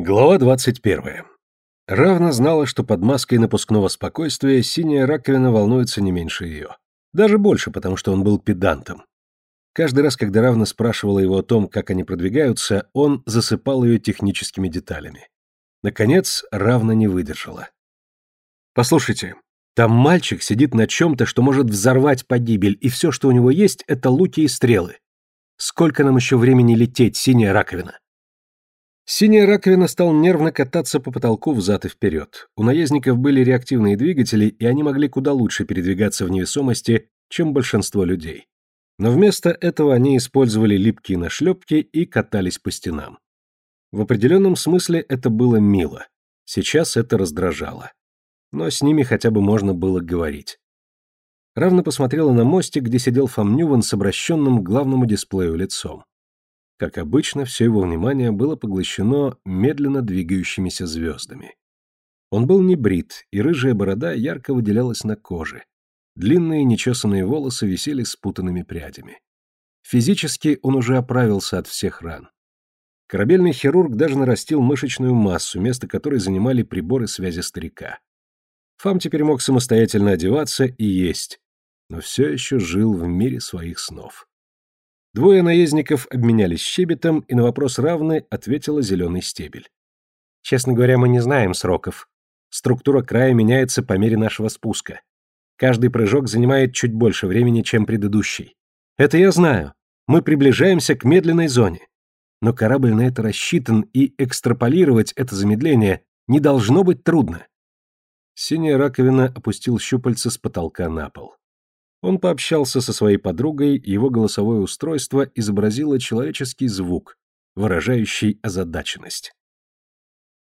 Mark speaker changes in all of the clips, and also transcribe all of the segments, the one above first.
Speaker 1: Глава 21. Равна знала, что под маской напускного спокойствия синяя раковина волнуется не меньше ее. Даже больше, потому что он был педантом. Каждый раз, когда Равна спрашивала его о том, как они продвигаются, он засыпал ее техническими деталями. Наконец, Равна не выдержала. «Послушайте, там мальчик сидит на чем-то, что может взорвать погибель, и все, что у него есть, это луки и стрелы. Сколько нам еще времени лететь, синяя раковина?» Синяя раковина стал нервно кататься по потолку взад и вперед. У наездников были реактивные двигатели, и они могли куда лучше передвигаться в невесомости, чем большинство людей. Но вместо этого они использовали липкие нашлепки и катались по стенам. В определенном смысле это было мило. Сейчас это раздражало. Но с ними хотя бы можно было говорить. Равно посмотрела на мостик, где сидел Фом Нюван с обращенным к главному дисплею лицом. Как обычно, все его внимание было поглощено медленно двигающимися звездами. Он был не брит, и рыжая борода ярко выделялась на коже. Длинные нечесанные волосы висели спутанными прядями. Физически он уже оправился от всех ран. Корабельный хирург даже нарастил мышечную массу, место которой занимали приборы связи старика. Фам теперь мог самостоятельно одеваться и есть, но все еще жил в мире своих снов. Двое наездников обменялись щебетом, и на вопрос равны ответила зеленый стебель. Честно говоря, мы не знаем сроков. Структура края меняется по мере нашего спуска. Каждый прыжок занимает чуть больше времени, чем предыдущий. Это я знаю. Мы приближаемся к медленной зоне. Но корабль на это рассчитан, и экстраполировать это замедление не должно быть трудно. Синяя раковина опустил щупальца с потолка на пол. Он пообщался со своей подругой, его голосовое устройство изобразило человеческий звук, выражающий озадаченность.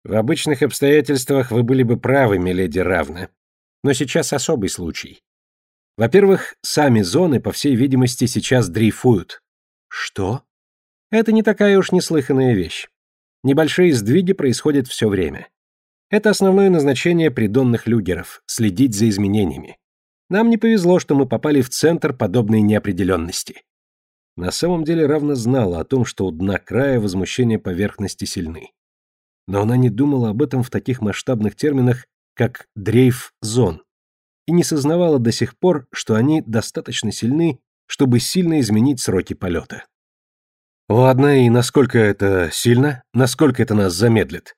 Speaker 1: В обычных обстоятельствах вы были бы правы, миледи Равна. Но сейчас особый случай. Во-первых, сами зоны, по всей видимости, сейчас дрейфуют. Что? Это не такая уж неслыханная вещь. Небольшие сдвиги происходят все время. Это основное назначение придонных люгеров — следить за изменениями. Нам не повезло, что мы попали в центр подобной неопределенности. На самом деле равно знала о том, что у дна края возмущения поверхности сильны. Но она не думала об этом в таких масштабных терминах, как дрейф зон, и не сознавала до сих пор, что они достаточно сильны, чтобы сильно изменить сроки полета. Ладно, и насколько это сильно? Насколько это нас замедлит?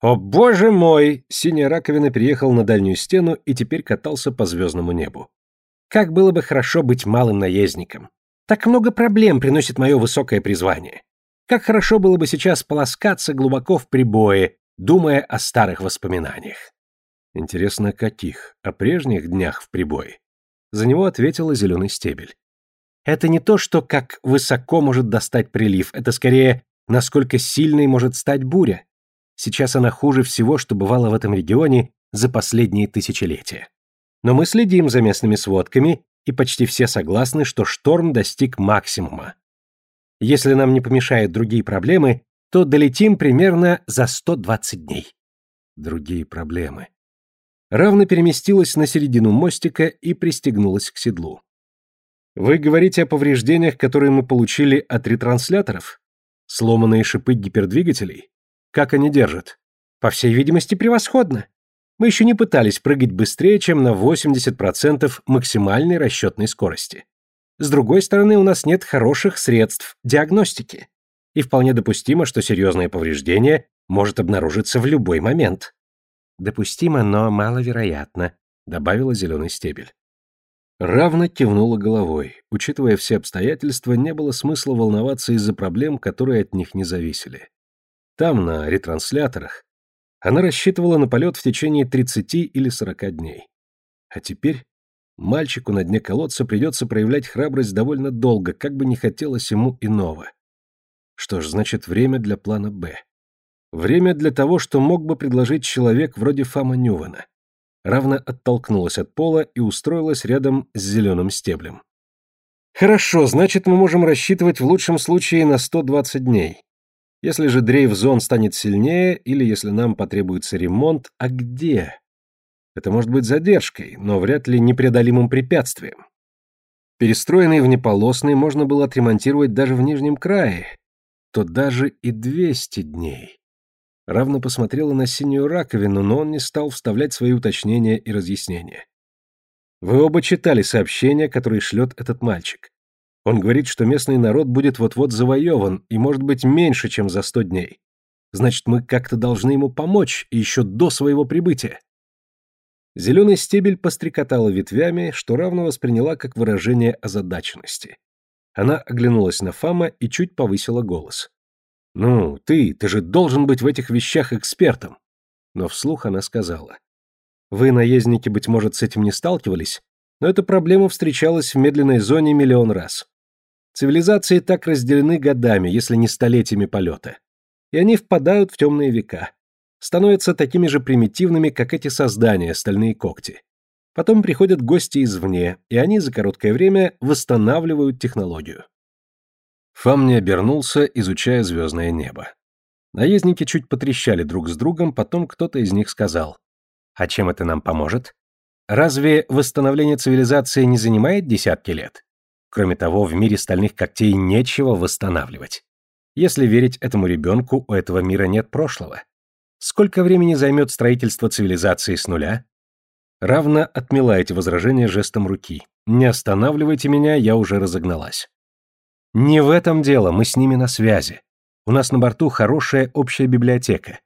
Speaker 1: О боже мой! Синяя раковина переехал на дальнюю стену и теперь катался по звездному небу. Как было бы хорошо быть малым наездником. Так много проблем приносит мое высокое призвание. Как хорошо было бы сейчас полоскаться глубоко в прибое, думая о старых воспоминаниях. Интересно, каких? О прежних днях в прибое? За него ответила зеленый стебель. Это не то, что как высоко может достать прилив, это скорее, насколько сильной может стать буря. Сейчас она хуже всего, что бывало в этом регионе за последние тысячелетия. Но мы следим за местными сводками, и почти все согласны, что шторм достиг максимума. Если нам не помешают другие проблемы, то долетим примерно за 120 дней. Другие проблемы. Равно переместилась на середину мостика и пристегнулась к седлу. Вы говорите о повреждениях, которые мы получили от ретрансляторов? Сломанные шипы гипердвигателей? Как они держат? По всей видимости, превосходно. Мы еще не пытались прыгать быстрее, чем на 80% максимальной расчетной скорости. С другой стороны, у нас нет хороших средств диагностики. И вполне допустимо, что серьезное повреждение может обнаружиться в любой момент. Допустимо, но маловероятно, добавила зеленый стебель. Равно кивнула головой. Учитывая все обстоятельства, не было смысла волноваться из-за проблем, которые от них не зависели. Там, на ретрансляторах, она рассчитывала на полет в течение 30 или 40 дней. А теперь мальчику на дне колодца придется проявлять храбрость довольно долго, как бы не хотелось ему иного. Что ж, значит, время для плана «Б». Время для того, что мог бы предложить человек вроде Фама Нювана. Равно оттолкнулась от пола и устроилась рядом с зеленым стеблем. Хорошо, значит, мы можем рассчитывать в лучшем случае на 120 дней. Если же дрейф-зон станет сильнее, или если нам потребуется ремонт, а где? Это может быть задержкой, но вряд ли непреодолимым препятствием. Перестроенный внеполосный можно было отремонтировать даже в нижнем крае, то даже и 200 дней. Равно посмотрела на синюю раковину, но он не стал вставлять свои уточнения и разъяснения. Вы оба читали сообщения, которые шлет этот мальчик. Он говорит, что местный народ будет вот-вот завоеван и может быть меньше, чем за сто дней. Значит, мы как-то должны ему помочь, и еще до своего прибытия. Зеленый стебель пострекотала ветвями, что равно восприняла как выражение озадаченности. Она оглянулась на Фама и чуть повысила голос. «Ну, ты, ты же должен быть в этих вещах экспертом!» Но вслух она сказала. «Вы, наездники, быть может, с этим не сталкивались, но эта проблема встречалась в медленной зоне миллион раз. Цивилизации так разделены годами, если не столетиями полета. И они впадают в темные века. Становятся такими же примитивными, как эти создания, стальные когти. Потом приходят гости извне, и они за короткое время восстанавливают технологию. Фам не обернулся, изучая звездное небо. Наездники чуть потрещали друг с другом, потом кто-то из них сказал. «А чем это нам поможет? Разве восстановление цивилизации не занимает десятки лет? Кроме того, в мире стальных когтей нечего восстанавливать. Если верить этому ребенку, у этого мира нет прошлого. Сколько времени займет строительство цивилизации с нуля? Равно отмела эти возражения жестом руки. «Не останавливайте меня, я уже разогналась». Не в этом дело, мы с ними на связи. У нас на борту хорошая общая библиотека.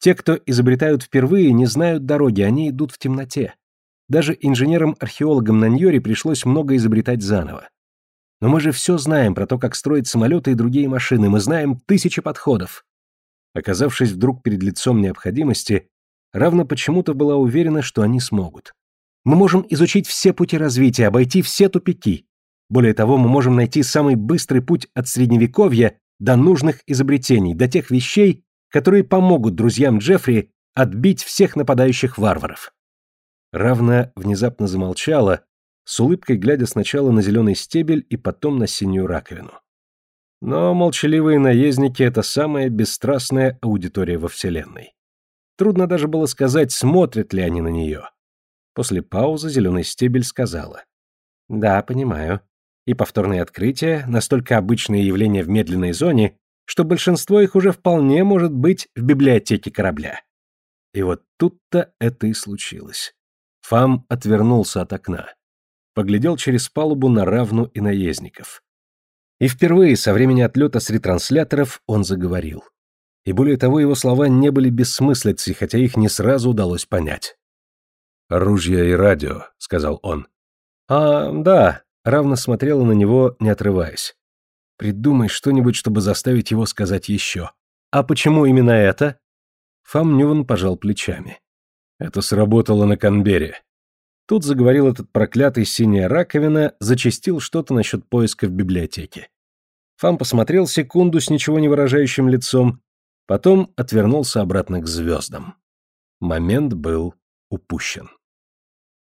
Speaker 1: Те, кто изобретают впервые, не знают дороги, они идут в темноте. Даже инженерам-археологам на Ньоре пришлось много изобретать заново. Но мы же все знаем про то, как строить самолеты и другие машины, мы знаем тысячи подходов. Оказавшись вдруг перед лицом необходимости, равно почему-то была уверена, что они смогут. Мы можем изучить все пути развития, обойти все тупики. Более того, мы можем найти самый быстрый путь от средневековья до нужных изобретений, до тех вещей, которые помогут друзьям Джеффри отбить всех нападающих варваров. Равна внезапно замолчала, с улыбкой глядя сначала на зеленый стебель и потом на синюю раковину. Но молчаливые наездники — это самая бесстрастная аудитория во Вселенной. Трудно даже было сказать, смотрят ли они на нее. После паузы зеленый стебель сказала. «Да, понимаю и повторные открытия, настолько обычные явления в медленной зоне, что большинство их уже вполне может быть в библиотеке корабля. И вот тут-то это и случилось. Фам отвернулся от окна. Поглядел через палубу на Равну и наездников. И впервые со времени отлета с ретрансляторов он заговорил. И более того, его слова не были бессмыслицей, хотя их не сразу удалось понять. «Оружие и радио», — сказал он. «А, да», Равно смотрела на него, не отрываясь. «Придумай что-нибудь, чтобы заставить его сказать еще». «А почему именно это?» Фам Нюван пожал плечами. «Это сработало на Канбере». Тут заговорил этот проклятый синяя раковина, зачастил что-то насчет поиска в библиотеке. Фам посмотрел секунду с ничего не выражающим лицом, потом отвернулся обратно к звездам. Момент был упущен.